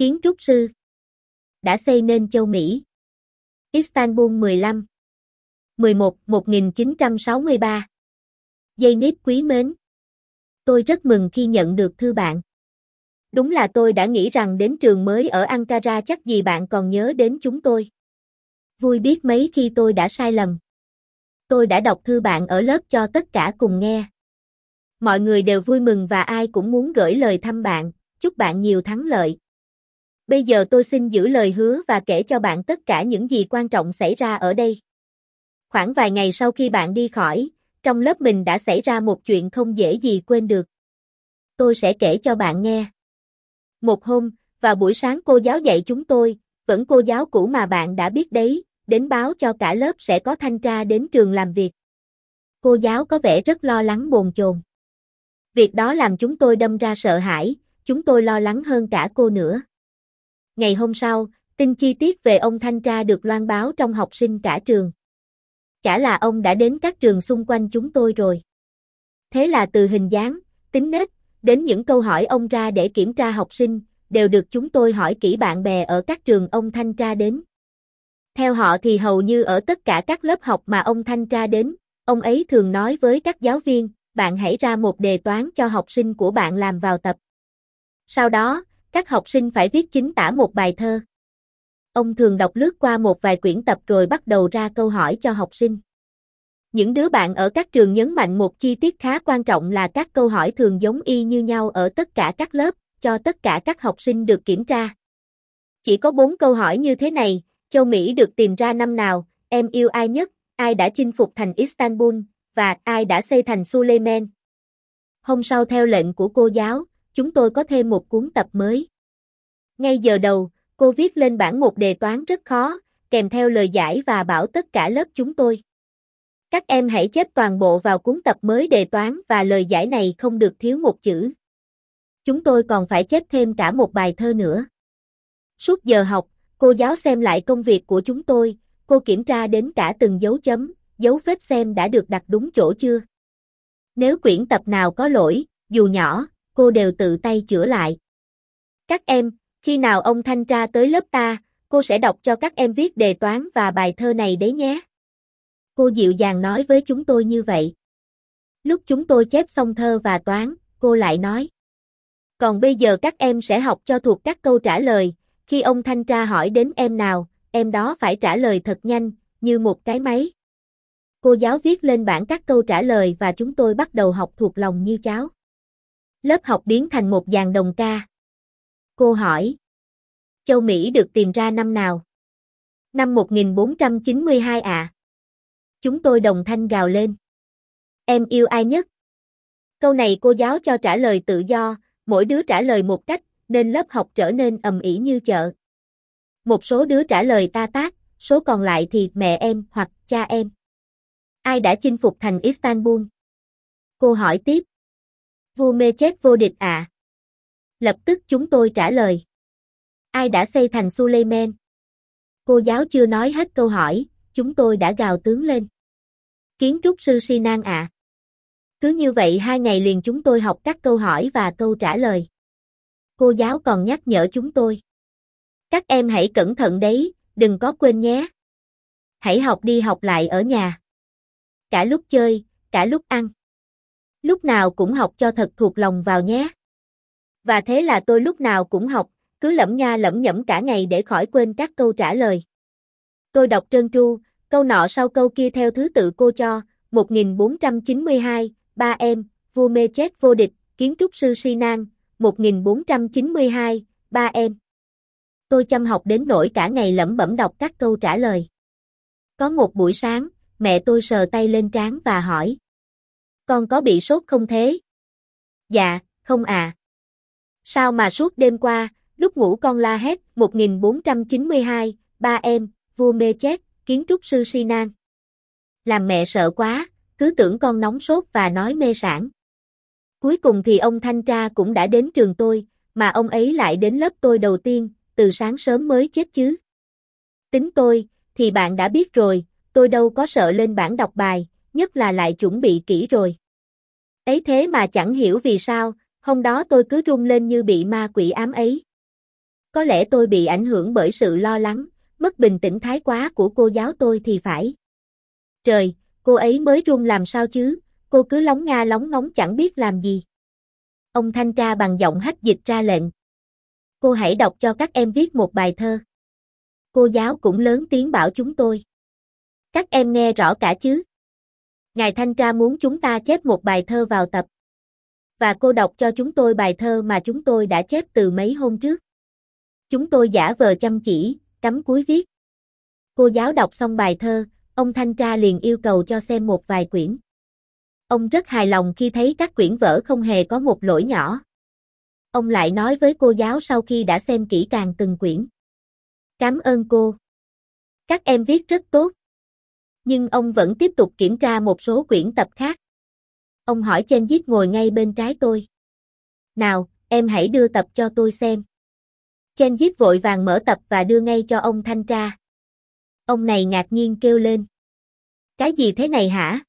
Kiến trúc sư. Đã xây nên châu Mỹ. Istanbul 15. 11 1963. Dây nếp quý mến. Tôi rất mừng khi nhận được thư bạn. Đúng là tôi đã nghĩ rằng đến trường mới ở Ankara chắc gì bạn còn nhớ đến chúng tôi. Vui biết mấy khi tôi đã sai lầm. Tôi đã đọc thư bạn ở lớp cho tất cả cùng nghe. Mọi người đều vui mừng và ai cũng muốn gửi lời thăm bạn, chúc bạn nhiều thắng lợi. Bây giờ tôi xin giữ lời hứa và kể cho bạn tất cả những gì quan trọng xảy ra ở đây. Khoảng vài ngày sau khi bạn đi khỏi, trong lớp mình đã xảy ra một chuyện không dễ gì quên được. Tôi sẽ kể cho bạn nghe. Một hôm, vào buổi sáng cô giáo dạy chúng tôi, vẫn cô giáo cũ mà bạn đã biết đấy, đến báo cho cả lớp sẽ có thanh tra đến trường làm việc. Cô giáo có vẻ rất lo lắng bồn chồn. Việc đó làm chúng tôi đâm ra sợ hãi, chúng tôi lo lắng hơn cả cô nữa. Ngày hôm sau, tin chi tiết về ông thanh tra được loan báo trong học sinh cả trường. Chả là ông đã đến các trường xung quanh chúng tôi rồi. Thế là từ hình dáng, tính nết, đến những câu hỏi ông ra để kiểm tra học sinh, đều được chúng tôi hỏi kỹ bạn bè ở các trường ông thanh tra đến. Theo họ thì hầu như ở tất cả các lớp học mà ông thanh tra đến, ông ấy thường nói với các giáo viên, bạn hãy ra một đề toán cho học sinh của bạn làm vào tập. Sau đó, các học sinh phải viết chính tả một bài thơ. Ông thường đọc lướt qua một vài quyển tập rồi bắt đầu ra câu hỏi cho học sinh. Những đứa bạn ở các trường nhấn mạnh một chi tiết khá quan trọng là các câu hỏi thường giống y như nhau ở tất cả các lớp, cho tất cả các học sinh được kiểm tra. Chỉ có bốn câu hỏi như thế này, châu Mỹ được tìm ra năm nào, em yêu ai nhất, ai đã chinh phục thành Istanbul, và ai đã xây thành Suleiman. Hôm sau theo lệnh của cô giáo, chúng tôi có thêm một cuốn tập mới. Ngay giờ đầu, cô viết lên bảng một đề toán rất khó, kèm theo lời giải và bảo tất cả lớp chúng tôi. Các em hãy chép toàn bộ vào cuốn tập mới đề toán và lời giải này không được thiếu một chữ. Chúng tôi còn phải chép thêm cả một bài thơ nữa. Suốt giờ học, cô giáo xem lại công việc của chúng tôi, cô kiểm tra đến cả từng dấu chấm, dấu vết xem đã được đặt đúng chỗ chưa. Nếu quyển tập nào có lỗi, dù nhỏ, cô đều tự tay chữa lại. Các em, khi nào ông thanh tra tới lớp ta, cô sẽ đọc cho các em viết đề toán và bài thơ này đấy nhé. Cô dịu dàng nói với chúng tôi như vậy. Lúc chúng tôi chép xong thơ và toán, cô lại nói. Còn bây giờ các em sẽ học cho thuộc các câu trả lời, khi ông thanh tra hỏi đến em nào, em đó phải trả lời thật nhanh, như một cái máy. Cô giáo viết lên bảng các câu trả lời và chúng tôi bắt đầu học thuộc lòng như cháu. Lớp học biến thành một dàn đồng ca. Cô hỏi. Châu Mỹ được tìm ra năm nào? Năm 1492 à? Chúng tôi đồng thanh gào lên. Em yêu ai nhất? Câu này cô giáo cho trả lời tự do, mỗi đứa trả lời một cách, nên lớp học trở nên ầm ĩ như chợ. Một số đứa trả lời ta tác, số còn lại thì mẹ em hoặc cha em. Ai đã chinh phục thành Istanbul? Cô hỏi tiếp. Vua mê chết vô địch à? Lập tức chúng tôi trả lời. Ai đã xây thành Suleiman? Cô giáo chưa nói hết câu hỏi, chúng tôi đã gào tướng lên. Kiến trúc sư Sinan ạ. À. Cứ như vậy hai ngày liền chúng tôi học các câu hỏi và câu trả lời. Cô giáo còn nhắc nhở chúng tôi. Các em hãy cẩn thận đấy, đừng có quên nhé. Hãy học đi học lại ở nhà. Cả lúc chơi, cả lúc ăn. Lúc nào cũng học cho thật thuộc lòng vào nhé. Và thế là tôi lúc nào cũng học, cứ lẩm nha lẩm nhẩm cả ngày để khỏi quên các câu trả lời. Tôi đọc trơn tru, câu nọ sau câu kia theo thứ tự cô cho, 1492, ba em, vua mê chết vô địch, kiến trúc sư Sinan, 1492, ba em. Tôi chăm học đến nỗi cả ngày lẩm bẩm đọc các câu trả lời. Có một buổi sáng, mẹ tôi sờ tay lên trán và hỏi. Con có bị sốt không thế? Dạ, không à. Sao mà suốt đêm qua, lúc ngủ con la hét 1492, ba em, vua mê chết, kiến trúc sư Sinan. Làm mẹ sợ quá, cứ tưởng con nóng sốt và nói mê sản. Cuối cùng thì ông thanh tra cũng đã đến trường tôi, mà ông ấy lại đến lớp tôi đầu tiên, từ sáng sớm mới chết chứ. Tính tôi, thì bạn đã biết rồi, tôi đâu có sợ lên bảng đọc bài, nhất là lại chuẩn bị kỹ rồi. Ấy thế mà chẳng hiểu vì sao, hôm đó tôi cứ run lên như bị ma quỷ ám ấy. Có lẽ tôi bị ảnh hưởng bởi sự lo lắng, mất bình tĩnh thái quá của cô giáo tôi thì phải. Trời, cô ấy mới run làm sao chứ, cô cứ lóng nga lóng ngóng chẳng biết làm gì. Ông thanh tra bằng giọng hách dịch ra lệnh. Cô hãy đọc cho các em viết một bài thơ. Cô giáo cũng lớn tiếng bảo chúng tôi. Các em nghe rõ cả chứ? Ngài thanh tra muốn chúng ta chép một bài thơ vào tập. Và cô đọc cho chúng tôi bài thơ mà chúng tôi đã chép từ mấy hôm trước. Chúng tôi giả vờ chăm chỉ, cắm cúi viết. Cô giáo đọc xong bài thơ, ông thanh tra liền yêu cầu cho xem một vài quyển. Ông rất hài lòng khi thấy các quyển vở không hề có một lỗi nhỏ. Ông lại nói với cô giáo sau khi đã xem kỹ càng từng quyển. Cảm ơn cô. Các em viết rất tốt. Nhưng ông vẫn tiếp tục kiểm tra một số quyển tập khác. Ông hỏi Chen Dít ngồi ngay bên trái tôi. Nào, em hãy đưa tập cho tôi xem. Chen Dít vội vàng mở tập và đưa ngay cho ông thanh tra. Ông này ngạc nhiên kêu lên. Cái gì thế này hả?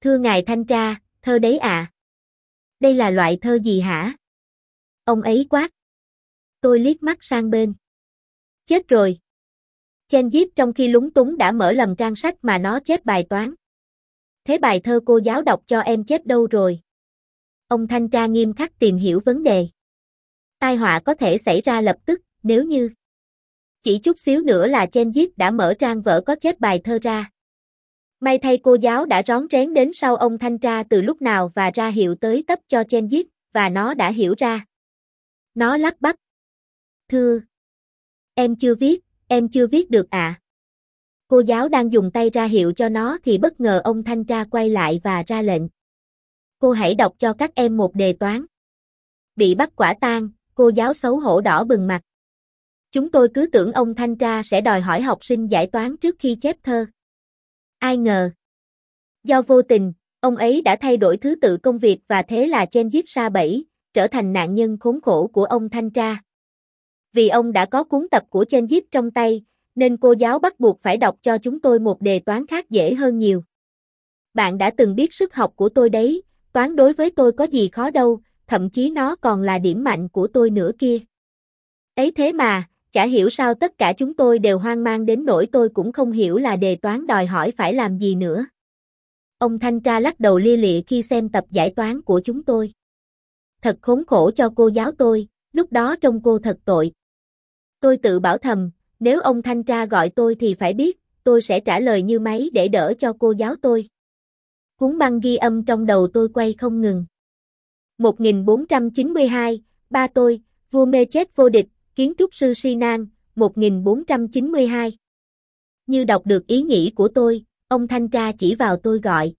Thưa ngài thanh tra, thơ đấy à? Đây là loại thơ gì hả? Ông ấy quát. Tôi liếc mắt sang bên. Chết rồi. Chen Diếp trong khi lúng túng đã mở lầm trang sách mà nó chép bài toán. Thế bài thơ cô giáo đọc cho em chép đâu rồi? Ông thanh tra nghiêm khắc tìm hiểu vấn đề. Tai họa có thể xảy ra lập tức, nếu như chỉ chút xíu nữa là Chen Diếp đã mở trang vở có chép bài thơ ra. May thay cô giáo đã rón rén đến sau ông thanh tra từ lúc nào và ra hiệu tới tấp cho Chen Diếp, và nó đã hiểu ra. Nó lắp bắp. Thưa. Em chưa viết, em chưa viết được ạ. À. Cô giáo đang dùng tay ra hiệu cho nó thì bất ngờ ông thanh tra quay lại và ra lệnh. Cô hãy đọc cho các em một đề toán. Bị bắt quả tang, cô giáo xấu hổ đỏ bừng mặt. Chúng tôi cứ tưởng ông thanh tra sẽ đòi hỏi học sinh giải toán trước khi chép thơ. Ai ngờ. Do vô tình, ông ấy đã thay đổi thứ tự công việc và thế là chen giết ra bẫy, trở thành nạn nhân khốn khổ của ông thanh tra. Vì ông đã có cuốn tập của Chen Jeep trong tay, nên cô giáo bắt buộc phải đọc cho chúng tôi một đề toán khác dễ hơn nhiều. Bạn đã từng biết sức học của tôi đấy, toán đối với tôi có gì khó đâu, thậm chí nó còn là điểm mạnh của tôi nữa kia. Ấy thế mà, chả hiểu sao tất cả chúng tôi đều hoang mang đến nỗi tôi cũng không hiểu là đề toán đòi hỏi phải làm gì nữa. Ông thanh tra lắc đầu lia lịa khi xem tập giải toán của chúng tôi. Thật khốn khổ cho cô giáo tôi, lúc đó trông cô thật tội. Tôi tự bảo thầm, nếu ông thanh tra gọi tôi thì phải biết, tôi sẽ trả lời như máy để đỡ cho cô giáo tôi. Cuốn băng ghi âm trong đầu tôi quay không ngừng. 1492, ba tôi, vua mê chết vô địch, kiến trúc sư Sinan, 1492. Như đọc được ý nghĩ của tôi, ông thanh tra chỉ vào tôi gọi.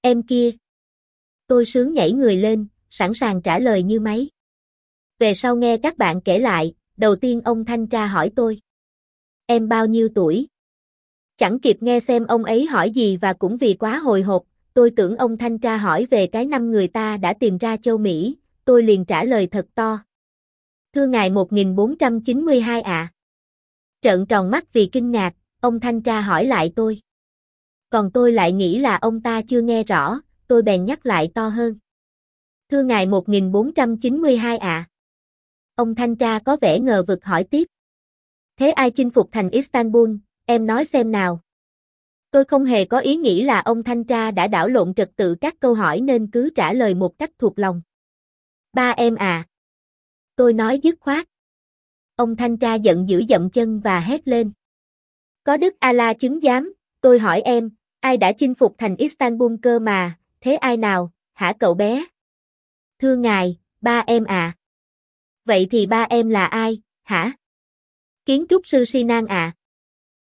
Em kia. Tôi sướng nhảy người lên, sẵn sàng trả lời như máy. Về sau nghe các bạn kể lại, đầu tiên ông thanh tra hỏi tôi. Em bao nhiêu tuổi? Chẳng kịp nghe xem ông ấy hỏi gì và cũng vì quá hồi hộp, tôi tưởng ông thanh tra hỏi về cái năm người ta đã tìm ra châu Mỹ, tôi liền trả lời thật to. Thưa ngài 1492 ạ. À. Trợn tròn mắt vì kinh ngạc, ông thanh tra hỏi lại tôi. Còn tôi lại nghĩ là ông ta chưa nghe rõ, tôi bèn nhắc lại to hơn. Thưa ngài 1492 ạ. À. Ông thanh tra có vẻ ngờ vực hỏi tiếp. Thế ai chinh phục thành Istanbul, em nói xem nào. Tôi không hề có ý nghĩ là ông thanh tra đã đảo lộn trật tự các câu hỏi nên cứ trả lời một cách thuộc lòng. Ba em à. Tôi nói dứt khoát. Ông thanh tra giận dữ dậm chân và hét lên. Có Đức Ala chứng giám, tôi hỏi em, ai đã chinh phục thành Istanbul cơ mà, thế ai nào, hả cậu bé? Thưa ngài, ba em à. Vậy thì ba em là ai, hả? Kiến trúc sư Sinan à?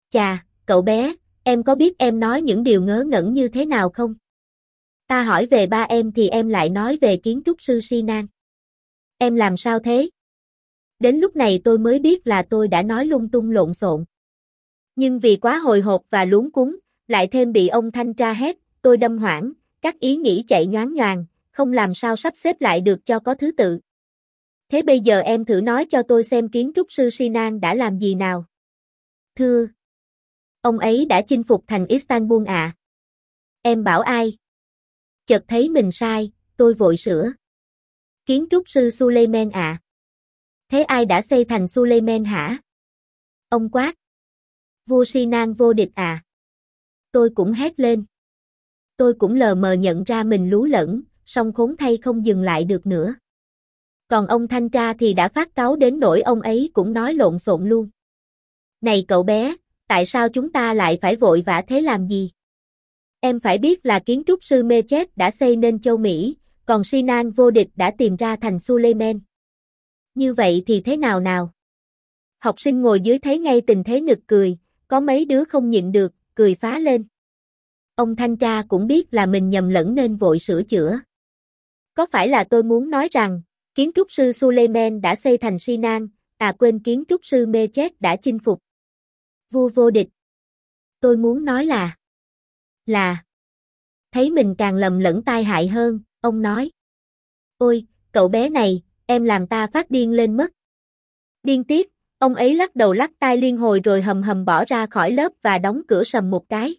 Chà, cậu bé, em có biết em nói những điều ngớ ngẩn như thế nào không? Ta hỏi về ba em thì em lại nói về kiến trúc sư Sinan. Em làm sao thế? Đến lúc này tôi mới biết là tôi đã nói lung tung lộn xộn. Nhưng vì quá hồi hộp và luống cuống, lại thêm bị ông thanh tra hét, tôi đâm hoảng, các ý nghĩ chạy nhoáng nhoàng, không làm sao sắp xếp lại được cho có thứ tự. Thế bây giờ em thử nói cho tôi xem kiến trúc sư Sinan đã làm gì nào. Thưa, ông ấy đã chinh phục thành Istanbul à. Em bảo ai? Chợt thấy mình sai, tôi vội sửa. Kiến trúc sư Suleiman à. Thế ai đã xây thành Suleiman hả? Ông quát. Vua Sinan vô địch à? Tôi cũng hét lên. Tôi cũng lờ mờ nhận ra mình lú lẫn, song khốn thay không dừng lại được nữa. Còn ông thanh tra thì đã phát cáo đến nỗi ông ấy cũng nói lộn xộn luôn. Này cậu bé, tại sao chúng ta lại phải vội vã thế làm gì? Em phải biết là kiến trúc sư Mechet đã xây nên châu Mỹ, còn Sinan vô địch đã tìm ra thành Suleiman. Như vậy thì thế nào nào? Học sinh ngồi dưới thấy ngay tình thế nực cười, có mấy đứa không nhịn được, cười phá lên. Ông thanh tra cũng biết là mình nhầm lẫn nên vội sửa chữa. Có phải là tôi muốn nói rằng, kiến trúc sư Suleiman đã xây thành Sinan, à quên kiến trúc sư Mechet đã chinh phục. Vua vô địch. Tôi muốn nói là, là, thấy mình càng lầm lẫn tai hại hơn, ông nói. Ôi, cậu bé này, em làm ta phát điên lên mất. Điên tiếc, ông ấy lắc đầu lắc tai liên hồi rồi hầm hầm bỏ ra khỏi lớp và đóng cửa sầm một cái.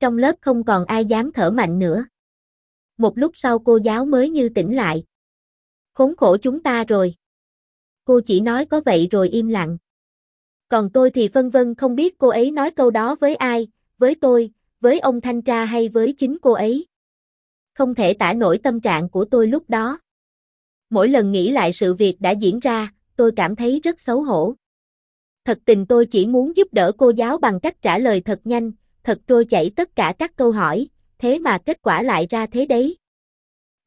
Trong lớp không còn ai dám thở mạnh nữa. Một lúc sau cô giáo mới như tỉnh lại. Khốn khổ chúng ta rồi. Cô chỉ nói có vậy rồi im lặng. Còn tôi thì phân vân không biết cô ấy nói câu đó với ai, với tôi, với ông thanh tra hay với chính cô ấy. Không thể tả nổi tâm trạng của tôi lúc đó. Mỗi lần nghĩ lại sự việc đã diễn ra, tôi cảm thấy rất xấu hổ. Thật tình tôi chỉ muốn giúp đỡ cô giáo bằng cách trả lời thật nhanh, thật trôi chảy tất cả các câu hỏi, thế mà kết quả lại ra thế đấy.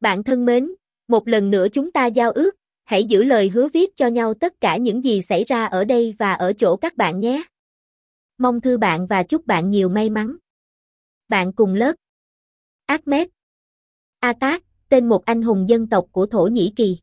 Bạn thân mến, một lần nữa chúng ta giao ước, hãy giữ lời hứa viết cho nhau tất cả những gì xảy ra ở đây và ở chỗ các bạn nhé. Mong thư bạn và chúc bạn nhiều may mắn. Bạn cùng lớp. Ahmed. Atak, tên một anh hùng dân tộc của Thổ Nhĩ Kỳ.